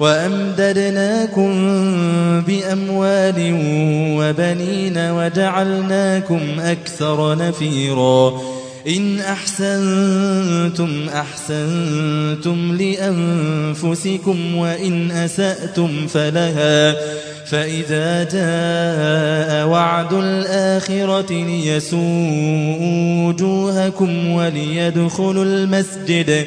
وأمددناكم بأموال وبنين وجعلناكم أكثر نفيرا. إن أحسنتم أحسنتم لأنفسكم وإن أسأتم فلها. فإذا جاء وعد الآخرة ليسوء وجوهكم وليدخلوا المسجد.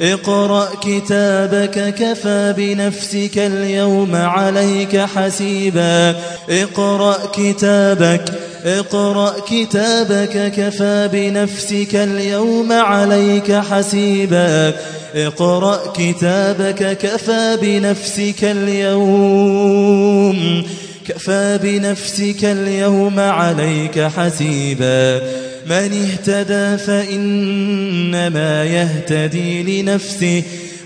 اقرأ كتابك كفى بنفسك اليوم عليك حسيبا. اقرأ كتابك اقرأ كتابك كفى بنفسك اليوم عليك حسيبا. اقرأ كتابك كفى بنفسك اليوم كفى بنفسك اليوم عليك حسيبا. من اهتدى فإنما يهتدي لنفسه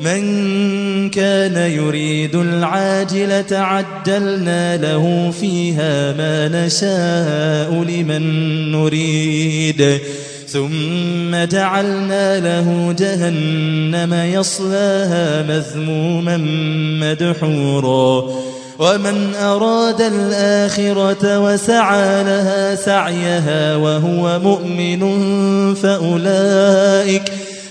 من كان يريد العاجلة عجلنا له فيها ما نشاء لمن نريد. ثم جعلنا له جهنم يصلاها مذموما مدحورا. ومن أراد الآخرة وسعى لها سعيها وهو مؤمن فأولئك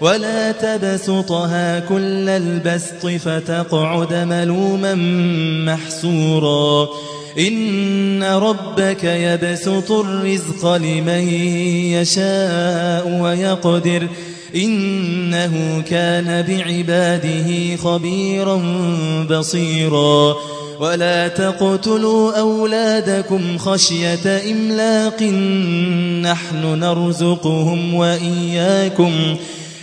ولا تبسطها كل البسط فتقعد ملوما محسورا. إن ربك يبسط الرزق لمن يشاء ويقدر. إنه كان بعباده خبيرا بصيرا. ولا تقتلوا أولادكم خشية إملاق. نحن نرزقهم وإياكم.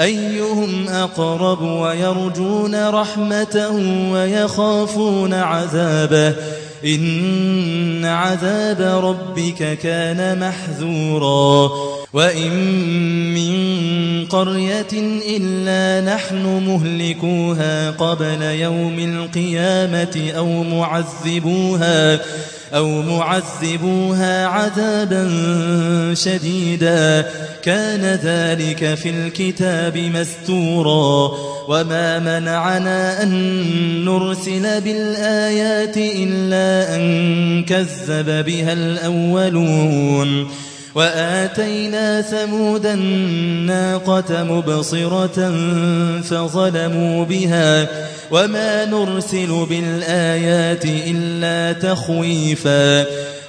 أيهم أقرب ويرجون رحمته ويخافون عذابه؟ إن عذاب ربك كان محذورا. وإن من قرية إلا نحن مهلكوها قبل يوم القيامة أو معذبوها أو معذبوها عذابا شديدا. كان ذلك في الكتاب مستورا وما منعنا أن نرسل بالآيات إلا أن كذب بها الأولون وآتينا ثمود الناقة مبصرة فظلموا بها وما نرسل بالآيات إلا تخويفا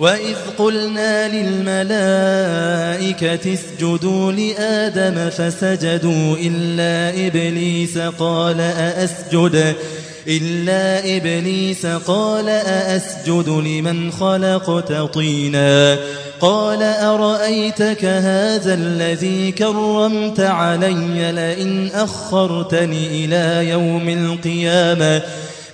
وإذ قلنا للملائكة اسجدوا لآدم فسجدوا إلا إبليس قال أأسجد إلا إبليس قال أأسجد لمن خلقت طينا قال أرأيتك هذا الذي كرمت علي لئن أخرتني إلى يوم القيامة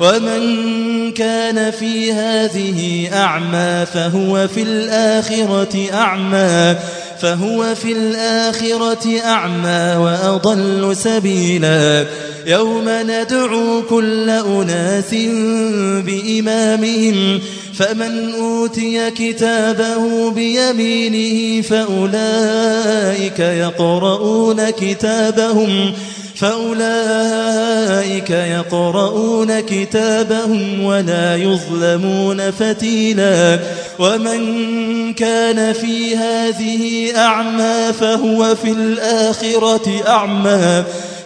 ومن كان في هذه أعمى فهو في الآخرة أعمى فهو في الآخرة أعمى وأضل سبيلا. يوم ندعو كل أناس بإمامهم فمن أوتي كتابه بيمينه فأولئك يقرؤون كتابهم فأولئك يقرؤون كتابهم ولا يظلمون فتيلا ومن كان في هذه أعمى فهو في الآخرة أعمى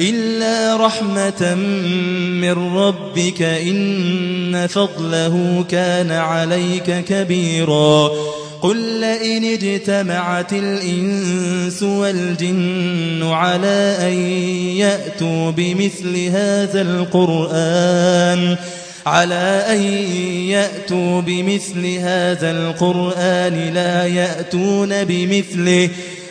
إلا رحمة من ربك إن فضله كان عليك كبيرا. قل لئن اجتمعت الإنس والجن على أن يأتوا بمثل هذا القرآن على أن يأتوا بمثل هذا القرآن لا يأتون بمثله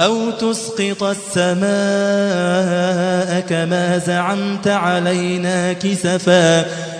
أو تسقط السماء كما زعمت علينا كسفا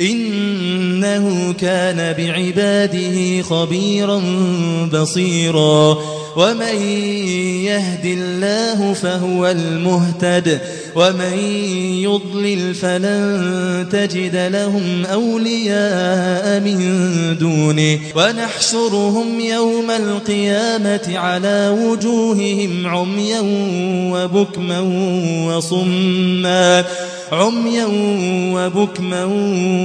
إنه كان بعباده خبيرا بصيرا. ومن يهد الله فهو المهتد. ومن يضلل فلن تجد لهم أولياء من دونه. ونحشرهم يوم القيامة على وجوههم عميا وبكما وصما. عميا وبكما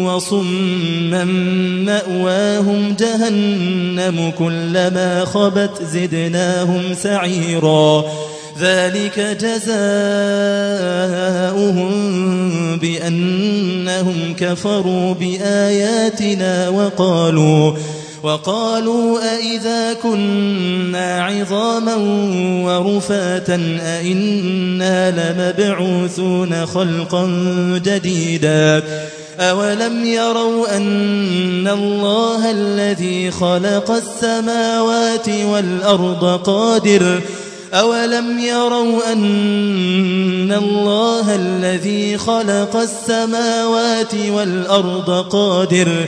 وصما مأواهم جهنم كلما خبت زدناهم سعيرا. ذلك جزاؤهم بأنهم كفروا بآياتنا وقالوا وقالوا أئذا كنا عظاما ورفاتا أئنا لمبعوثون خلقا جديدا أولم يروا أن الله الذي خلق السماوات والأرض قادر أولم يروا أن الله الذي خلق السماوات والأرض قادر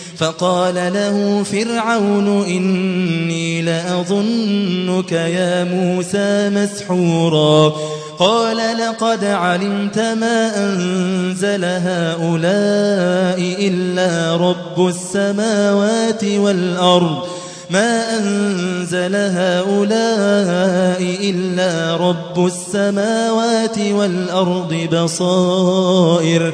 فقال له فرعون إني لأظنك يا موسى مسحورا. قال لقد علمت ما أنزل هؤلاء إلا رب السماوات والأرض. ما أنزل هؤلاء إلا رب السماوات والأرض بصائر.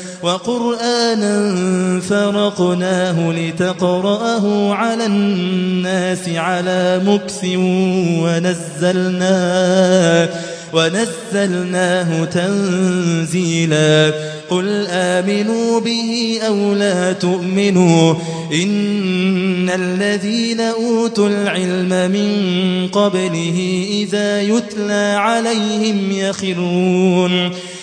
وقرآنا فرقناه لتقرأه على الناس على مكس ونزلناه ونزلناه تنزيلا. قل آمنوا به أو لا تؤمنوا إن الذين أوتوا العلم من قبله إذا يتلى عليهم يخرون.